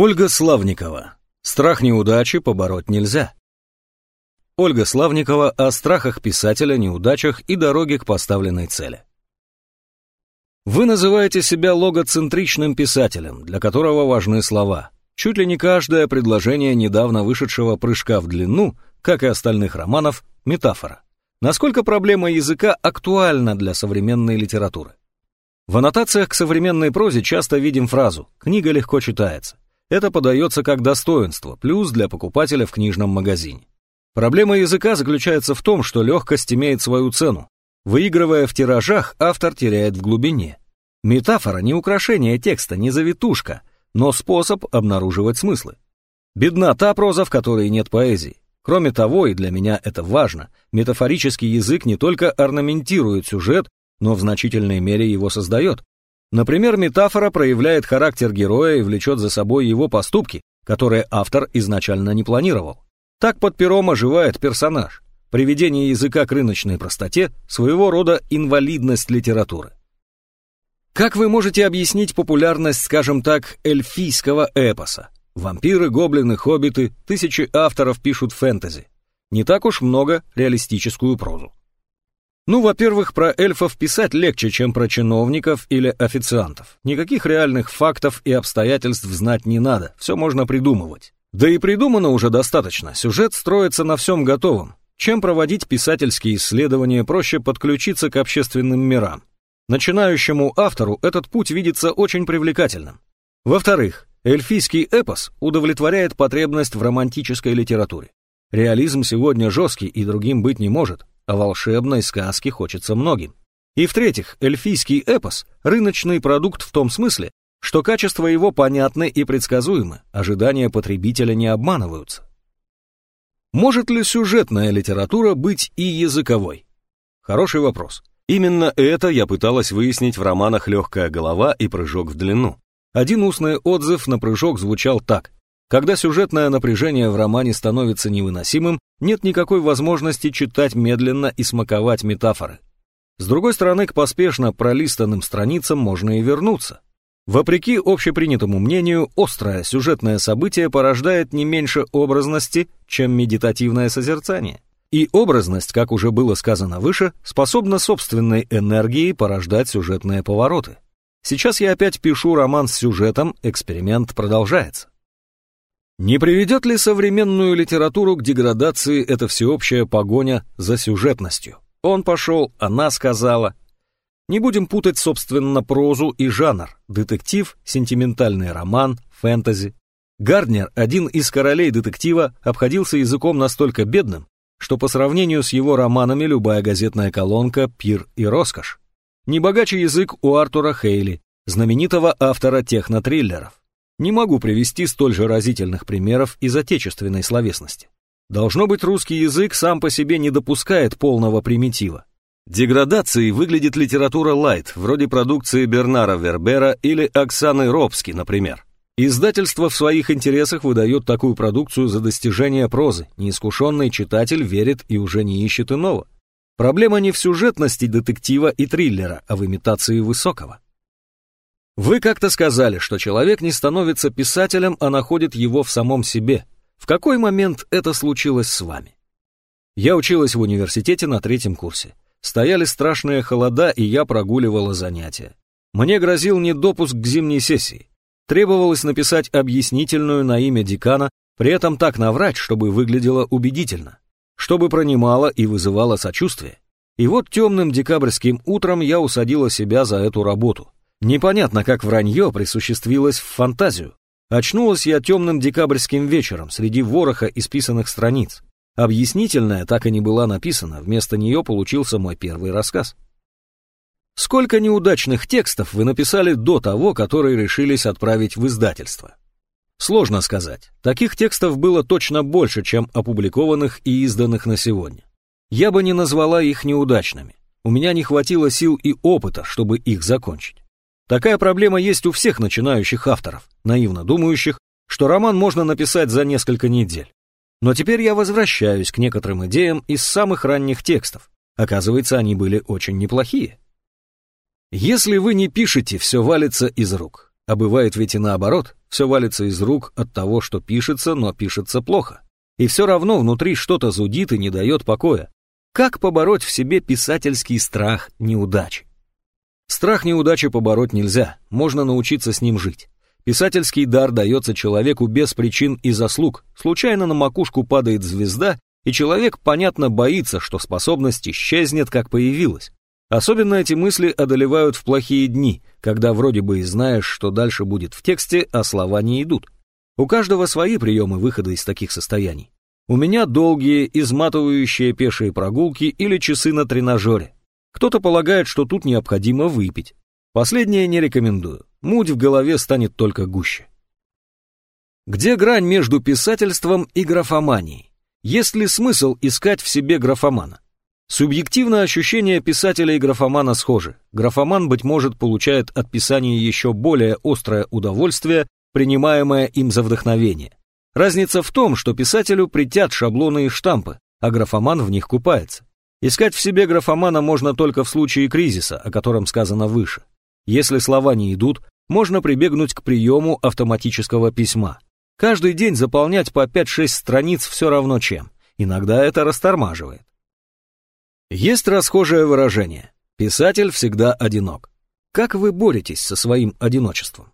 Ольга Славникова. Страх неудачи побороть нельзя. Ольга Славникова о страхах писателя, неудачах и дороге к поставленной цели. Вы называете себя логоцентричным писателем, для которого важны слова. Чуть ли не каждое предложение недавно вышедшего «Прыжка в длину», как и остальных романов, метафора. Насколько проблема языка актуальна для современной литературы? В аннотациях к современной прозе часто видим фразу «книга легко читается». Это подается как достоинство, плюс для покупателя в книжном магазине. Проблема языка заключается в том, что легкость имеет свою цену. Выигрывая в тиражах, автор теряет в глубине. Метафора не украшение текста, не завитушка, но способ обнаруживать смыслы. Бедна та проза, в которой нет поэзии. Кроме того, и для меня это важно, метафорический язык не только орнаментирует сюжет, но в значительной мере его создает. Например, метафора проявляет характер героя и влечет за собой его поступки, которые автор изначально не планировал. Так под пером оживает персонаж. Приведение языка к рыночной простоте – своего рода инвалидность литературы. Как вы можете объяснить популярность, скажем так, эльфийского эпоса? Вампиры, гоблины, хоббиты, тысячи авторов пишут фэнтези. Не так уж много реалистическую прозу. Ну, во-первых, про эльфов писать легче, чем про чиновников или официантов. Никаких реальных фактов и обстоятельств знать не надо, все можно придумывать. Да и придумано уже достаточно, сюжет строится на всем готовом. Чем проводить писательские исследования, проще подключиться к общественным мирам. Начинающему автору этот путь видится очень привлекательным. Во-вторых, эльфийский эпос удовлетворяет потребность в романтической литературе. Реализм сегодня жесткий и другим быть не может, а волшебной сказки хочется многим. И в-третьих, эльфийский эпос – рыночный продукт в том смысле, что качество его понятны и предсказуемы, ожидания потребителя не обманываются. Может ли сюжетная литература быть и языковой? Хороший вопрос. Именно это я пыталась выяснить в романах «Легкая голова» и «Прыжок в длину». Один устный отзыв на прыжок звучал так. Когда сюжетное напряжение в романе становится невыносимым, нет никакой возможности читать медленно и смаковать метафоры. С другой стороны, к поспешно пролистанным страницам можно и вернуться. Вопреки общепринятому мнению, острое сюжетное событие порождает не меньше образности, чем медитативное созерцание. И образность, как уже было сказано выше, способна собственной энергией порождать сюжетные повороты. Сейчас я опять пишу роман с сюжетом, эксперимент продолжается. Не приведет ли современную литературу к деградации эта всеобщая погоня за сюжетностью? Он пошел, она сказала. Не будем путать, собственно, прозу и жанр. Детектив, сентиментальный роман, фэнтези. Гарднер, один из королей детектива, обходился языком настолько бедным, что по сравнению с его романами любая газетная колонка – пир и роскошь. Не богаче язык у Артура Хейли, знаменитого автора технотриллеров. Не могу привести столь же разительных примеров из отечественной словесности. Должно быть, русский язык сам по себе не допускает полного примитива. Деградацией выглядит литература лайт, вроде продукции Бернара Вербера или Оксаны Робски, например. Издательство в своих интересах выдает такую продукцию за достижение прозы, неискушенный читатель верит и уже не ищет иного. Проблема не в сюжетности детектива и триллера, а в имитации высокого. Вы как-то сказали, что человек не становится писателем, а находит его в самом себе. В какой момент это случилось с вами? Я училась в университете на третьем курсе. Стояли страшные холода, и я прогуливала занятия. Мне грозил недопуск к зимней сессии. Требовалось написать объяснительную на имя декана, при этом так наврать, чтобы выглядело убедительно, чтобы пронимало и вызывало сочувствие. И вот темным декабрьским утром я усадила себя за эту работу — Непонятно, как вранье присуществилось в фантазию. Очнулась я темным декабрьским вечером среди вороха исписанных страниц. Объяснительная так и не была написана, вместо нее получился мой первый рассказ. Сколько неудачных текстов вы написали до того, которые решились отправить в издательство? Сложно сказать. Таких текстов было точно больше, чем опубликованных и изданных на сегодня. Я бы не назвала их неудачными. У меня не хватило сил и опыта, чтобы их закончить. Такая проблема есть у всех начинающих авторов, наивно думающих, что роман можно написать за несколько недель. Но теперь я возвращаюсь к некоторым идеям из самых ранних текстов. Оказывается, они были очень неплохие. Если вы не пишете, все валится из рук. А бывает ведь и наоборот, все валится из рук от того, что пишется, но пишется плохо. И все равно внутри что-то зудит и не дает покоя. Как побороть в себе писательский страх неудачи? Страх неудачи побороть нельзя, можно научиться с ним жить. Писательский дар дается человеку без причин и заслуг. Случайно на макушку падает звезда, и человек, понятно, боится, что способность исчезнет, как появилась. Особенно эти мысли одолевают в плохие дни, когда вроде бы и знаешь, что дальше будет в тексте, а слова не идут. У каждого свои приемы выхода из таких состояний. У меня долгие, изматывающие пешие прогулки или часы на тренажере. Кто-то полагает, что тут необходимо выпить. Последнее не рекомендую. Муть в голове станет только гуще. Где грань между писательством и графоманией? Есть ли смысл искать в себе графомана? Субъективно ощущения писателя и графомана схожи. Графоман, быть может, получает от писания еще более острое удовольствие, принимаемое им за вдохновение. Разница в том, что писателю притят шаблоны и штампы, а графоман в них купается. Искать в себе графомана можно только в случае кризиса, о котором сказано выше. Если слова не идут, можно прибегнуть к приему автоматического письма. Каждый день заполнять по 5-6 страниц все равно чем. Иногда это растормаживает. Есть расхожее выражение «писатель всегда одинок». Как вы боретесь со своим одиночеством?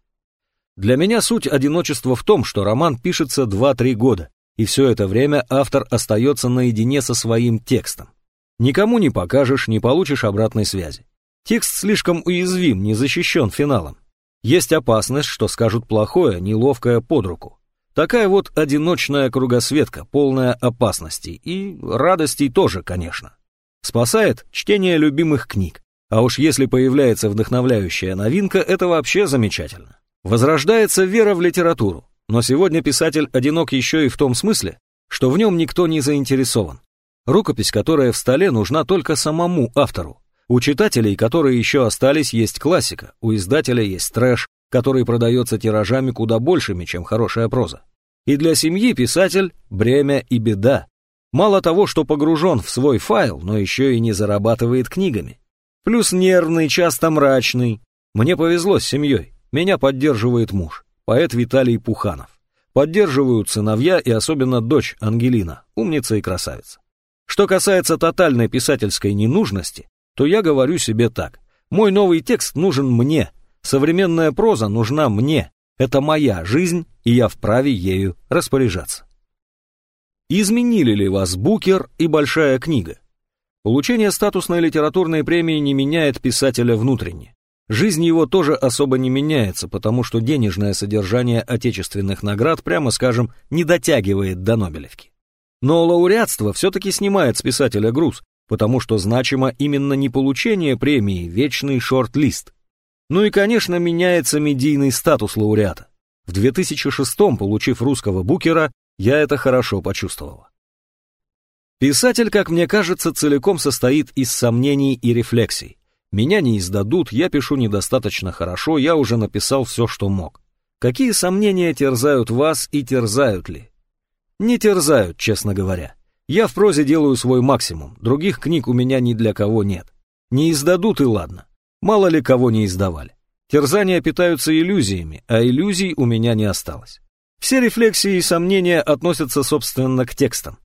Для меня суть одиночества в том, что роман пишется 2-3 года, и все это время автор остается наедине со своим текстом. Никому не покажешь, не получишь обратной связи. Текст слишком уязвим, не защищен финалом. Есть опасность, что скажут плохое, неловкое под руку. Такая вот одиночная кругосветка, полная опасностей и радостей тоже, конечно. Спасает чтение любимых книг. А уж если появляется вдохновляющая новинка, это вообще замечательно. Возрождается вера в литературу. Но сегодня писатель одинок еще и в том смысле, что в нем никто не заинтересован. Рукопись, которая в столе, нужна только самому автору. У читателей, которые еще остались, есть классика, у издателя есть трэш, который продается тиражами куда большими, чем хорошая проза. И для семьи писатель – бремя и беда. Мало того, что погружен в свой файл, но еще и не зарабатывает книгами. Плюс нервный, часто мрачный. Мне повезло с семьей. Меня поддерживает муж, поэт Виталий Пуханов. Поддерживают сыновья и особенно дочь Ангелина, умница и красавица. Что касается тотальной писательской ненужности, то я говорю себе так. Мой новый текст нужен мне, современная проза нужна мне. Это моя жизнь, и я вправе ею распоряжаться. Изменили ли вас Букер и Большая книга? Получение статусной литературной премии не меняет писателя внутренне. Жизнь его тоже особо не меняется, потому что денежное содержание отечественных наград, прямо скажем, не дотягивает до Нобелевки. Но лауреатство все-таки снимает с писателя груз, потому что значимо именно не получение премии, вечный шорт-лист. Ну и, конечно, меняется медийный статус лауреата. В 2006-м, получив русского букера, я это хорошо почувствовала. Писатель, как мне кажется, целиком состоит из сомнений и рефлексий. Меня не издадут, я пишу недостаточно хорошо, я уже написал все, что мог. Какие сомнения терзают вас и терзают ли? Не терзают, честно говоря. Я в прозе делаю свой максимум, других книг у меня ни для кого нет. Не издадут и ладно. Мало ли кого не издавали. Терзания питаются иллюзиями, а иллюзий у меня не осталось. Все рефлексии и сомнения относятся, собственно, к текстам.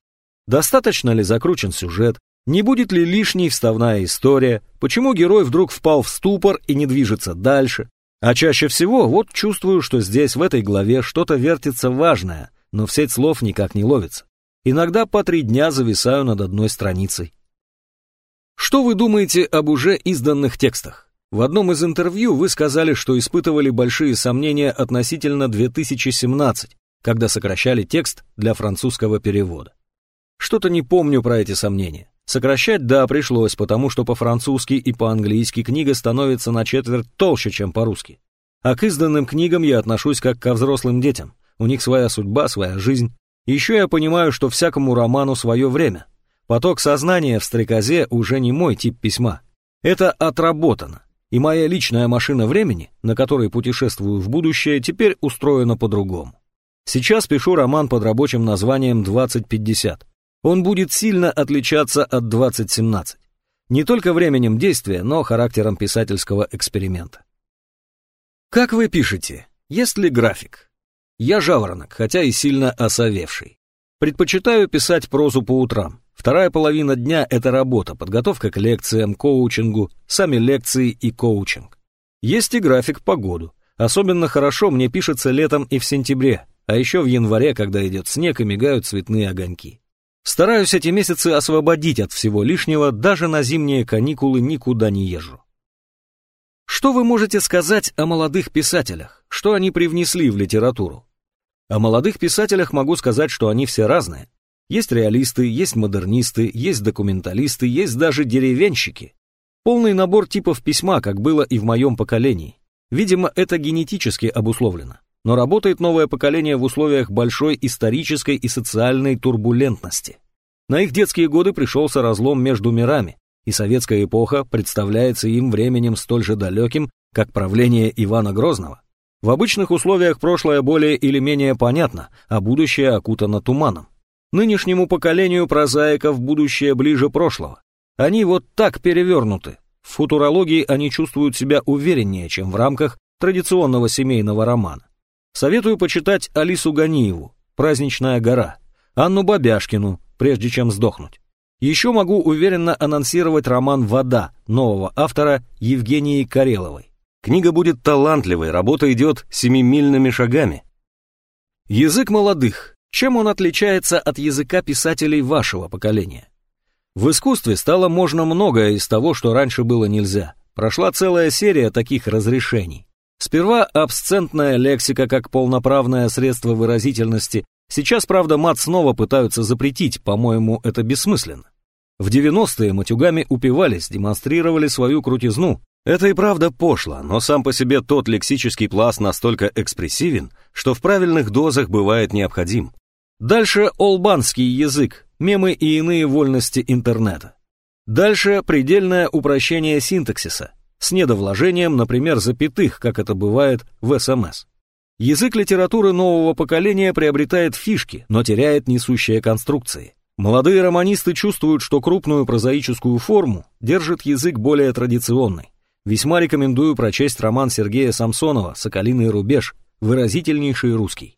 Достаточно ли закручен сюжет, не будет ли лишней вставная история, почему герой вдруг впал в ступор и не движется дальше. А чаще всего вот чувствую, что здесь в этой главе что-то вертится важное, но в сеть слов никак не ловится. Иногда по три дня зависаю над одной страницей. Что вы думаете об уже изданных текстах? В одном из интервью вы сказали, что испытывали большие сомнения относительно 2017, когда сокращали текст для французского перевода. Что-то не помню про эти сомнения. Сокращать, да, пришлось, потому что по-французски и по-английски книга становится на четверть толще, чем по-русски. А к изданным книгам я отношусь как ко взрослым детям. У них своя судьба, своя жизнь. Еще я понимаю, что всякому роману свое время. Поток сознания в стрекозе уже не мой тип письма. Это отработано и моя личная машина времени, на которой путешествую в будущее, теперь устроена по-другому. Сейчас пишу роман под рабочим названием «2050». Он будет сильно отличаться от 2017. Не только временем действия, но характером писательского эксперимента. Как вы пишете? Есть ли график? Я жаворонок, хотя и сильно осовевший. Предпочитаю писать прозу по утрам. Вторая половина дня — это работа, подготовка к лекциям, коучингу, сами лекции и коучинг. Есть и график по году. Особенно хорошо мне пишется летом и в сентябре, а еще в январе, когда идет снег и мигают цветные огоньки. Стараюсь эти месяцы освободить от всего лишнего, даже на зимние каникулы никуда не езжу. Что вы можете сказать о молодых писателях? Что они привнесли в литературу? О молодых писателях могу сказать, что они все разные. Есть реалисты, есть модернисты, есть документалисты, есть даже деревенщики. Полный набор типов письма, как было и в моем поколении. Видимо, это генетически обусловлено. Но работает новое поколение в условиях большой исторической и социальной турбулентности. На их детские годы пришелся разлом между мирами, и советская эпоха представляется им временем столь же далеким, как правление Ивана Грозного. В обычных условиях прошлое более или менее понятно, а будущее окутано туманом. Нынешнему поколению прозаиков будущее ближе прошлого. Они вот так перевернуты. В футурологии они чувствуют себя увереннее, чем в рамках традиционного семейного романа. Советую почитать Алису Ганиеву «Праздничная гора», Анну Бабяшкину «Прежде чем сдохнуть». Еще могу уверенно анонсировать роман «Вода» нового автора Евгении Кареловой. Книга будет талантливой, работа идет семимильными шагами. Язык молодых. Чем он отличается от языка писателей вашего поколения? В искусстве стало можно многое из того, что раньше было нельзя. Прошла целая серия таких разрешений. Сперва абсцентная лексика как полноправное средство выразительности. Сейчас, правда, мат снова пытаются запретить, по-моему, это бессмысленно. В 90-е матюгами упивались, демонстрировали свою крутизну. Это и правда пошло, но сам по себе тот лексический пласт настолько экспрессивен, что в правильных дозах бывает необходим. Дальше олбанский язык, мемы и иные вольности интернета. Дальше предельное упрощение синтаксиса, с недовложением, например, запятых, как это бывает в СМС. Язык литературы нового поколения приобретает фишки, но теряет несущие конструкции. Молодые романисты чувствуют, что крупную прозаическую форму держит язык более традиционный. Весьма рекомендую прочесть роман Сергея Самсонова «Соколиный рубеж», выразительнейший русский.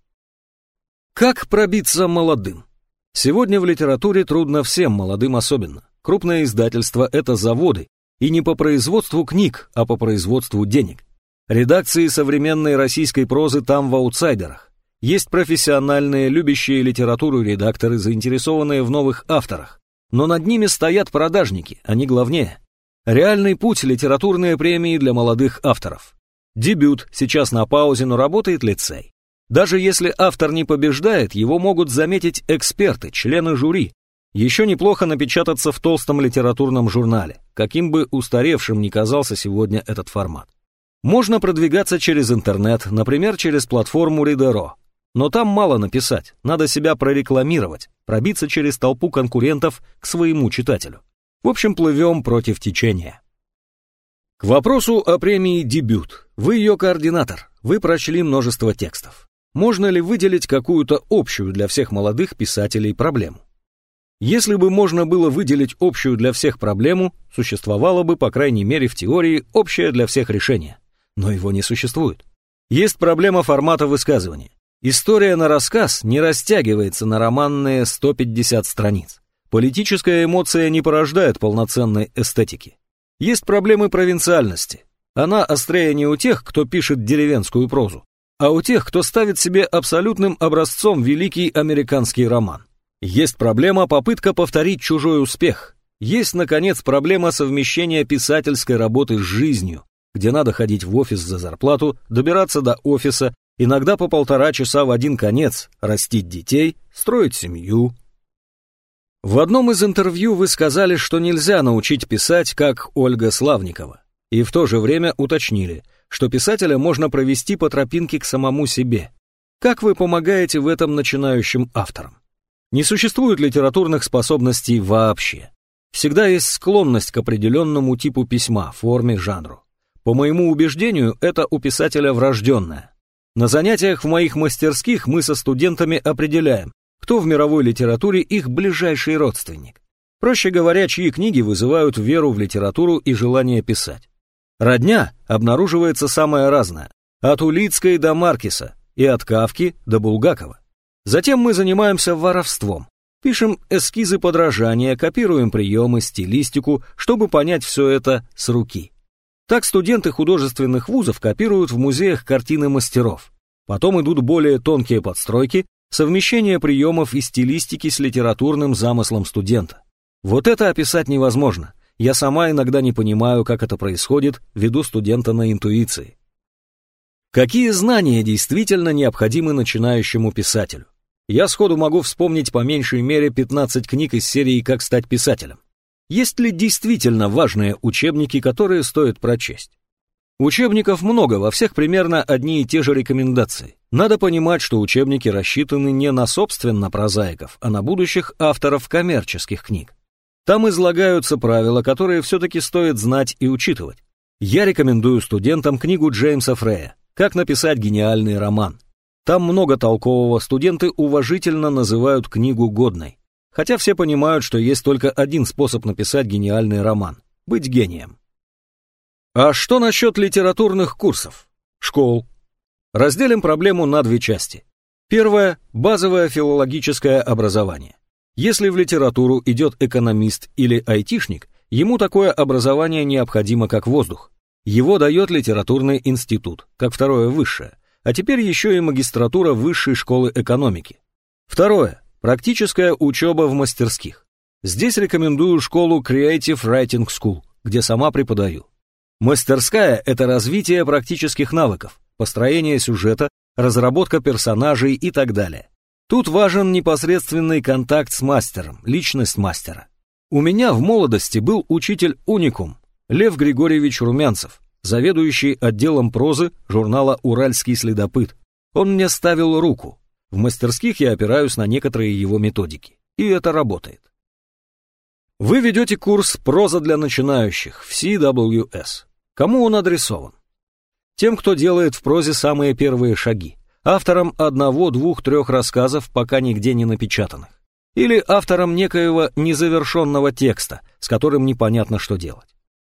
Как пробиться молодым? Сегодня в литературе трудно всем, молодым особенно. Крупное издательство – это заводы, и не по производству книг, а по производству денег. Редакции современной российской прозы там в аутсайдерах. Есть профессиональные, любящие литературу редакторы, заинтересованные в новых авторах. Но над ними стоят продажники, они главнее. Реальный путь – литературные премии для молодых авторов. Дебют, сейчас на паузе, но работает лицей. Даже если автор не побеждает, его могут заметить эксперты, члены жюри. Еще неплохо напечататься в толстом литературном журнале, каким бы устаревшим ни казался сегодня этот формат. Можно продвигаться через интернет, например, через платформу Ридеро. Но там мало написать, надо себя прорекламировать, пробиться через толпу конкурентов к своему читателю. В общем, плывем против течения. К вопросу о премии «Дебют». Вы ее координатор, вы прочли множество текстов. Можно ли выделить какую-то общую для всех молодых писателей проблему? Если бы можно было выделить общую для всех проблему, существовало бы, по крайней мере в теории, общее для всех решение. Но его не существует. Есть проблема формата высказывания. История на рассказ не растягивается на романные 150 страниц. Политическая эмоция не порождает полноценной эстетики. Есть проблемы провинциальности. Она острее не у тех, кто пишет деревенскую прозу, а у тех, кто ставит себе абсолютным образцом великий американский роман. Есть проблема попытка повторить чужой успех. Есть, наконец, проблема совмещения писательской работы с жизнью, где надо ходить в офис за зарплату, добираться до офиса, иногда по полтора часа в один конец, растить детей, строить семью. В одном из интервью вы сказали, что нельзя научить писать, как Ольга Славникова, и в то же время уточнили, что писателя можно провести по тропинке к самому себе. Как вы помогаете в этом начинающим авторам? Не существует литературных способностей вообще. Всегда есть склонность к определенному типу письма, форме, жанру. По моему убеждению, это у писателя врожденное. На занятиях в моих мастерских мы со студентами определяем, кто в мировой литературе их ближайший родственник. Проще говоря, чьи книги вызывают веру в литературу и желание писать. Родня обнаруживается самая разная. От Улицкой до Маркиса и от Кавки до Булгакова. Затем мы занимаемся воровством. Пишем эскизы подражания, копируем приемы, стилистику, чтобы понять все это с руки. Так студенты художественных вузов копируют в музеях картины мастеров. Потом идут более тонкие подстройки, совмещение приемов и стилистики с литературным замыслом студента. Вот это описать невозможно. Я сама иногда не понимаю, как это происходит, веду студента на интуиции. Какие знания действительно необходимы начинающему писателю? Я сходу могу вспомнить по меньшей мере 15 книг из серии «Как стать писателем». Есть ли действительно важные учебники, которые стоит прочесть? Учебников много, во всех примерно одни и те же рекомендации. Надо понимать, что учебники рассчитаны не на собственно прозаиков, а на будущих авторов коммерческих книг. Там излагаются правила, которые все-таки стоит знать и учитывать. Я рекомендую студентам книгу Джеймса Фрея «Как написать гениальный роман». Там много толкового, студенты уважительно называют книгу годной. Хотя все понимают, что есть только один способ написать гениальный роман – быть гением. А что насчет литературных курсов? Школ? Разделим проблему на две части. Первое – базовое филологическое образование. Если в литературу идет экономист или айтишник, ему такое образование необходимо как воздух. Его дает литературный институт, как второе высшее, а теперь еще и магистратура высшей школы экономики. Второе. Практическая учеба в мастерских. Здесь рекомендую школу Creative Writing School, где сама преподаю. Мастерская – это развитие практических навыков, построение сюжета, разработка персонажей и так далее. Тут важен непосредственный контакт с мастером, личность мастера. У меня в молодости был учитель-уникум Лев Григорьевич Румянцев, заведующий отделом прозы журнала «Уральский следопыт». Он мне ставил руку. В мастерских я опираюсь на некоторые его методики. И это работает. Вы ведете курс «Проза для начинающих» в CWS. Кому он адресован? Тем, кто делает в прозе самые первые шаги автором одного, двух, трех рассказов, пока нигде не напечатанных. Или автором некоего незавершенного текста, с которым непонятно, что делать.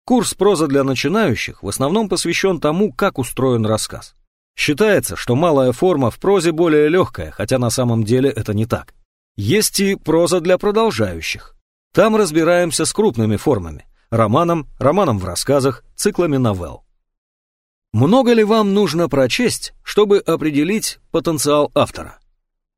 Курс проза для начинающих в основном посвящен тому, как устроен рассказ. Считается, что малая форма в прозе более легкая, хотя на самом деле это не так. Есть и проза для продолжающих. Там разбираемся с крупными формами – романом, романом в рассказах, циклами новелл. Много ли вам нужно прочесть, чтобы определить потенциал автора?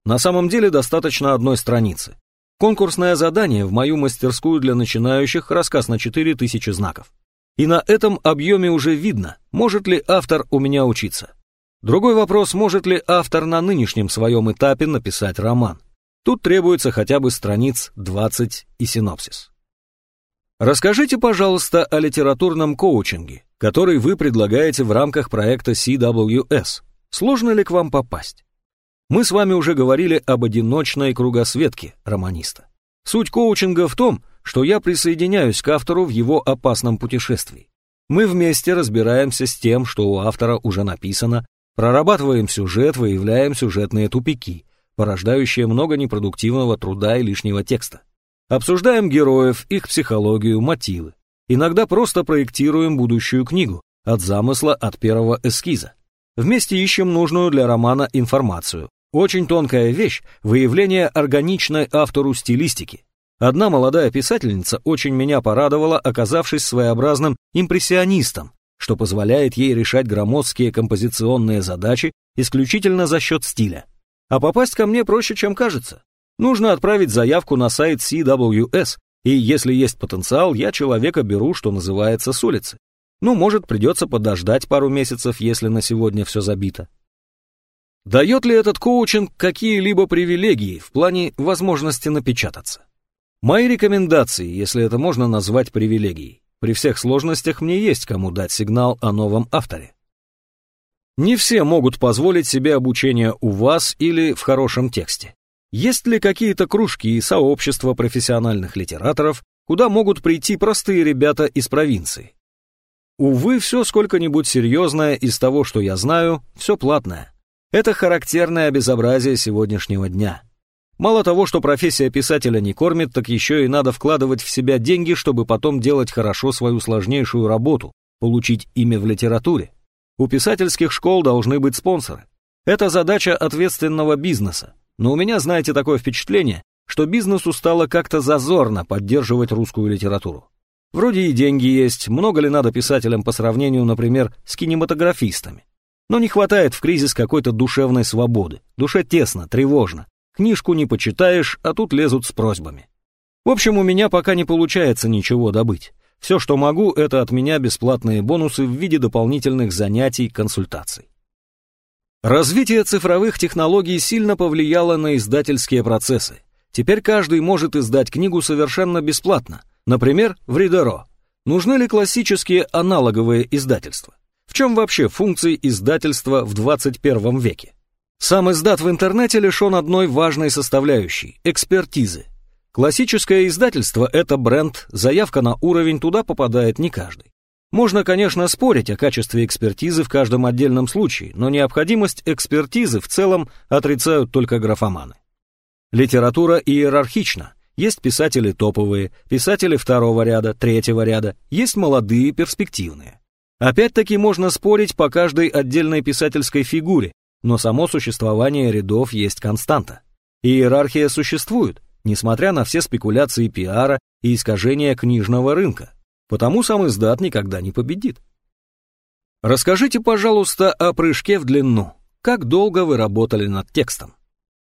На самом деле достаточно одной страницы. Конкурсное задание в мою мастерскую для начинающих рассказ на 4000 знаков. И на этом объеме уже видно, может ли автор у меня учиться. Другой вопрос, может ли автор на нынешнем своем этапе написать роман. Тут требуется хотя бы страниц 20 и синопсис. Расскажите, пожалуйста, о литературном коучинге который вы предлагаете в рамках проекта CWS. Сложно ли к вам попасть? Мы с вами уже говорили об одиночной кругосветке романиста. Суть коучинга в том, что я присоединяюсь к автору в его опасном путешествии. Мы вместе разбираемся с тем, что у автора уже написано, прорабатываем сюжет, выявляем сюжетные тупики, порождающие много непродуктивного труда и лишнего текста. Обсуждаем героев, их психологию, мотивы. Иногда просто проектируем будущую книгу, от замысла от первого эскиза. Вместе ищем нужную для романа информацию. Очень тонкая вещь – выявление органичной автору стилистики. Одна молодая писательница очень меня порадовала, оказавшись своеобразным импрессионистом, что позволяет ей решать громоздкие композиционные задачи исключительно за счет стиля. А попасть ко мне проще, чем кажется. Нужно отправить заявку на сайт CWS и если есть потенциал, я человека беру, что называется, с улицы. Ну, может, придется подождать пару месяцев, если на сегодня все забито. Дает ли этот коучинг какие-либо привилегии в плане возможности напечататься? Мои рекомендации, если это можно назвать привилегией. При всех сложностях мне есть кому дать сигнал о новом авторе. Не все могут позволить себе обучение у вас или в хорошем тексте. Есть ли какие-то кружки и сообщества профессиональных литераторов, куда могут прийти простые ребята из провинции? Увы, все сколько-нибудь серьезное из того, что я знаю, все платное. Это характерное безобразие сегодняшнего дня. Мало того, что профессия писателя не кормит, так еще и надо вкладывать в себя деньги, чтобы потом делать хорошо свою сложнейшую работу, получить имя в литературе. У писательских школ должны быть спонсоры. Это задача ответственного бизнеса. Но у меня, знаете, такое впечатление, что бизнесу стало как-то зазорно поддерживать русскую литературу. Вроде и деньги есть, много ли надо писателям по сравнению, например, с кинематографистами. Но не хватает в кризис какой-то душевной свободы. Душе тесно, тревожно. Книжку не почитаешь, а тут лезут с просьбами. В общем, у меня пока не получается ничего добыть. Все, что могу, это от меня бесплатные бонусы в виде дополнительных занятий, консультаций. Развитие цифровых технологий сильно повлияло на издательские процессы. Теперь каждый может издать книгу совершенно бесплатно, например, в Ридеро. Нужны ли классические аналоговые издательства? В чем вообще функции издательства в 21 веке? Сам издат в интернете лишен одной важной составляющей – экспертизы. Классическое издательство – это бренд, заявка на уровень туда попадает не каждый. Можно, конечно, спорить о качестве экспертизы в каждом отдельном случае, но необходимость экспертизы в целом отрицают только графоманы. Литература иерархична. Есть писатели топовые, писатели второго ряда, третьего ряда, есть молодые, перспективные. Опять-таки можно спорить по каждой отдельной писательской фигуре, но само существование рядов есть константа. Иерархия существует, несмотря на все спекуляции пиара и искажения книжного рынка. Потому сам издат никогда не победит. Расскажите, пожалуйста, о прыжке в длину. Как долго вы работали над текстом?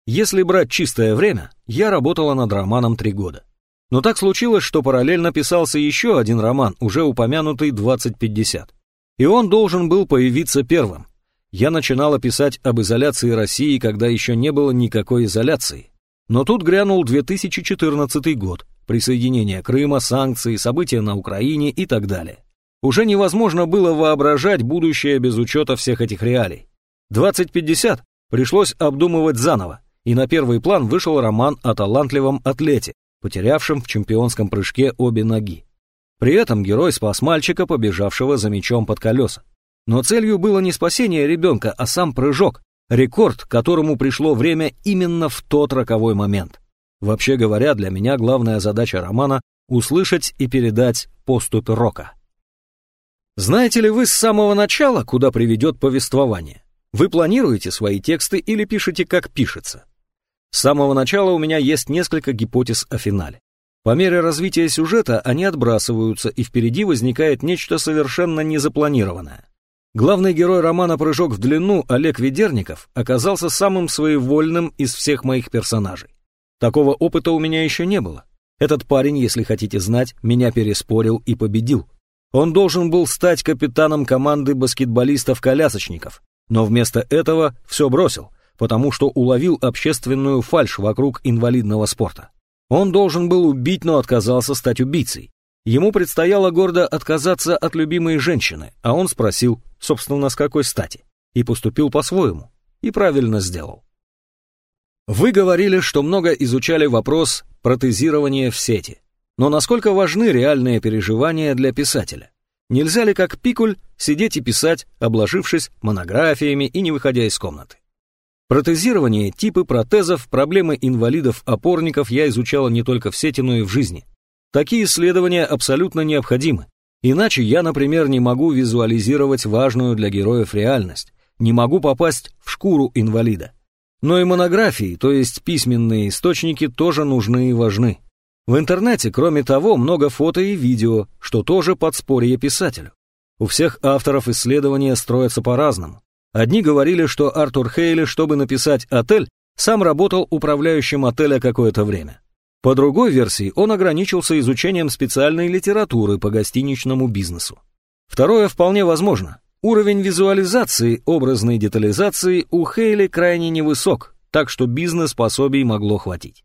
Если брать чистое время, я работала над романом три года. Но так случилось, что параллельно писался еще один роман, уже упомянутый 2050. И он должен был появиться первым. Я начинала писать об изоляции России, когда еще не было никакой изоляции. Но тут грянул 2014 год, присоединение Крыма, санкции, события на Украине и так далее. Уже невозможно было воображать будущее без учета всех этих реалий. 2050 пришлось обдумывать заново, и на первый план вышел роман о талантливом атлете, потерявшем в чемпионском прыжке обе ноги. При этом герой спас мальчика, побежавшего за мячом под колеса. Но целью было не спасение ребенка, а сам прыжок, рекорд, которому пришло время именно в тот роковой момент. Вообще говоря, для меня главная задача романа — услышать и передать поступь рока. Знаете ли вы с самого начала, куда приведет повествование? Вы планируете свои тексты или пишете как пишется? С самого начала у меня есть несколько гипотез о финале. По мере развития сюжета они отбрасываются, и впереди возникает нечто совершенно незапланированное. Главный герой романа «Прыжок в длину» Олег Ведерников оказался самым своевольным из всех моих персонажей. Такого опыта у меня еще не было. Этот парень, если хотите знать, меня переспорил и победил. Он должен был стать капитаном команды баскетболистов-колясочников, но вместо этого все бросил, потому что уловил общественную фальшь вокруг инвалидного спорта. Он должен был убить, но отказался стать убийцей. Ему предстояло гордо отказаться от любимой женщины, а он спросил, собственно, с какой стати, и поступил по-своему, и правильно сделал. Вы говорили, что много изучали вопрос протезирования в сети. Но насколько важны реальные переживания для писателя? Нельзя ли, как Пикуль, сидеть и писать, обложившись монографиями и не выходя из комнаты? Протезирование, типы протезов, проблемы инвалидов-опорников я изучала не только в сети, но и в жизни. Такие исследования абсолютно необходимы. Иначе я, например, не могу визуализировать важную для героев реальность, не могу попасть в шкуру инвалида. Но и монографии, то есть письменные источники, тоже нужны и важны. В интернете, кроме того, много фото и видео, что тоже подспорье писателю. У всех авторов исследования строятся по-разному. Одни говорили, что Артур Хейли, чтобы написать «Отель», сам работал управляющим отеля какое-то время. По другой версии, он ограничился изучением специальной литературы по гостиничному бизнесу. Второе вполне возможно. Уровень визуализации, образной детализации у Хейли крайне невысок, так что бизнес-пособий могло хватить.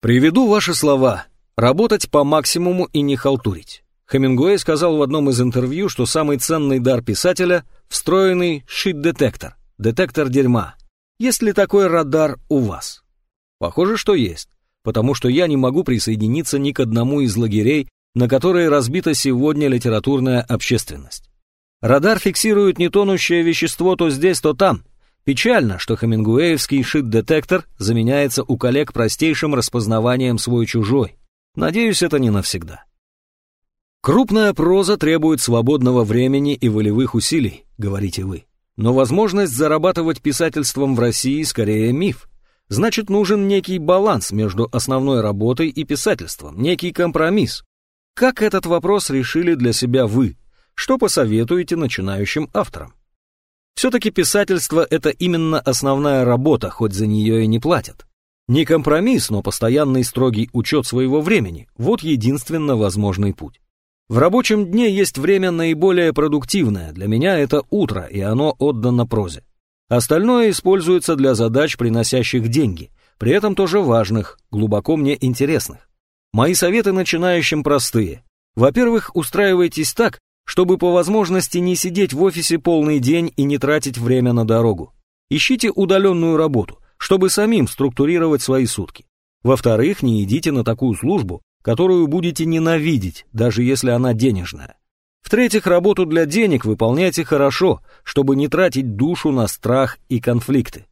Приведу ваши слова. Работать по максимуму и не халтурить. Хемингуэй сказал в одном из интервью, что самый ценный дар писателя — встроенный шит-детектор, детектор дерьма. Есть ли такой радар у вас? Похоже, что есть потому что я не могу присоединиться ни к одному из лагерей, на которые разбита сегодня литературная общественность. Радар фиксирует нетонущее вещество то здесь, то там. Печально, что хемингуэевский шит-детектор заменяется у коллег простейшим распознаванием свой-чужой. Надеюсь, это не навсегда. Крупная проза требует свободного времени и волевых усилий, говорите вы. Но возможность зарабатывать писательством в России скорее миф. Значит, нужен некий баланс между основной работой и писательством, некий компромисс. Как этот вопрос решили для себя вы? Что посоветуете начинающим авторам? Все-таки писательство — это именно основная работа, хоть за нее и не платят. Не компромисс, но постоянный строгий учет своего времени — вот единственно возможный путь. В рабочем дне есть время наиболее продуктивное, для меня это утро, и оно отдано прозе. Остальное используется для задач, приносящих деньги, при этом тоже важных, глубоко мне интересных. Мои советы начинающим простые. Во-первых, устраивайтесь так, чтобы по возможности не сидеть в офисе полный день и не тратить время на дорогу. Ищите удаленную работу, чтобы самим структурировать свои сутки. Во-вторых, не идите на такую службу, которую будете ненавидеть, даже если она денежная. В-третьих, работу для денег выполняйте хорошо, чтобы не тратить душу на страх и конфликты.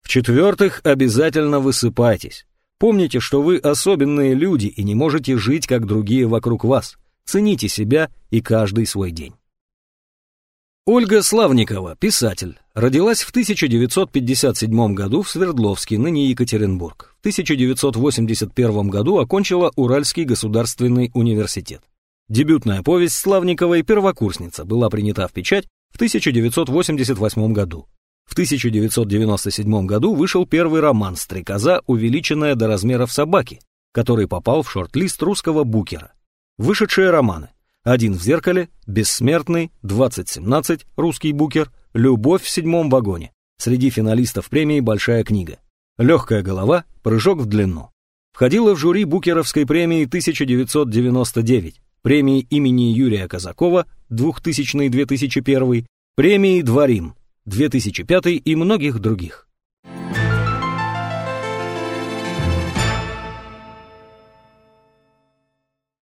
В-четвертых, обязательно высыпайтесь. Помните, что вы особенные люди и не можете жить, как другие вокруг вас. Цените себя и каждый свой день. Ольга Славникова, писатель, родилась в 1957 году в Свердловске, ныне Екатеринбург. В 1981 году окончила Уральский государственный университет. Дебютная повесть Славниковой «Первокурсница» была принята в печать в 1988 году. В 1997 году вышел первый роман «Стрекоза, увеличенная до размеров собаки», который попал в шорт-лист русского букера. Вышедшие романы один в зеркале, Бессмертный, 2017, Русский букер, Любовь в седьмом вагоне. Среди финалистов премии Большая книга. Легкая голова, прыжок в длину. Входила в жюри Букеровской премии 1999, премии имени Юрия Казакова 2000-2001, премии Дворим 2005 и многих других.